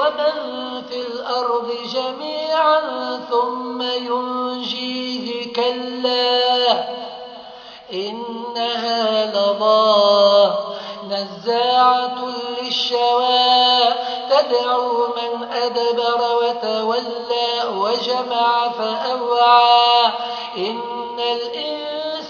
ومن في الأرض جميعا ثم ينجيه كلا إنها لضا نزاعة للشوى تدعو من أدبر وتولى وجمع فأوعى إن الإنسان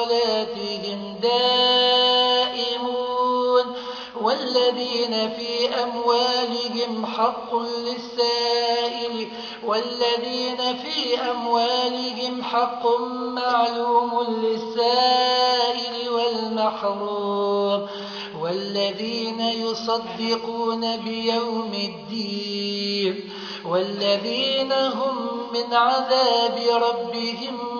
صلاتهم دائمون والذين في أموالهم حق للسائل والذين في أموالهم حق معلوم للسائل والمحروم والذين يصدقون بيوم الدين والذين هم من عذاب ربهم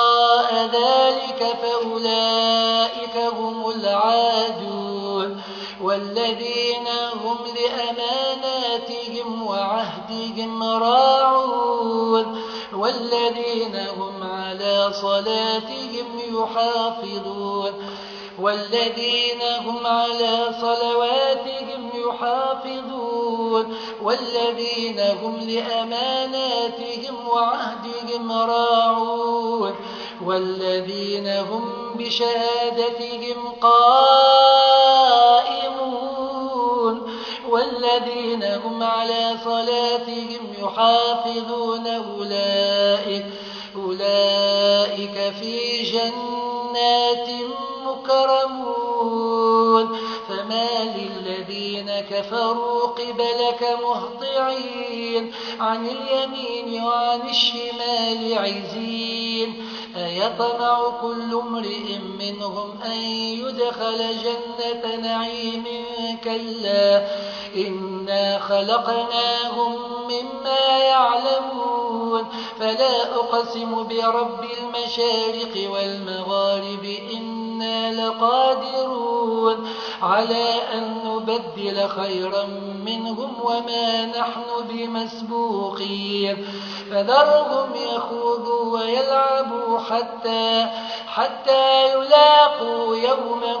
ذلك فأولئك هم العادون والذين هم لأماناتهم وعهدهم راعون والذين هم على صلاتهم يحافظون والذين هم على صلواتهم يحافظون والذين هم لأماناتهم وعهدهم راعون والذين هم بشهادتهم قائمون والذين هم على صلاتهم يحافظون أولئك, أولئك في جنات مكرمون. فما للذين كفروا قبلك مهطعين عن اليمين وعن الشمال عزين. أيطمع كل امرئ منهم أن يدخل جنة نعيم كلا. إنا خلقناهم مما يعلمون. فلا أقسم برب المشارق والمغارب إنا لقادرون على أن نبدل خيرا منهم وما نحن بمسبوقين. فذرهم يخوضوا ويلعبوا حتى, حتى يلاقوا يومهم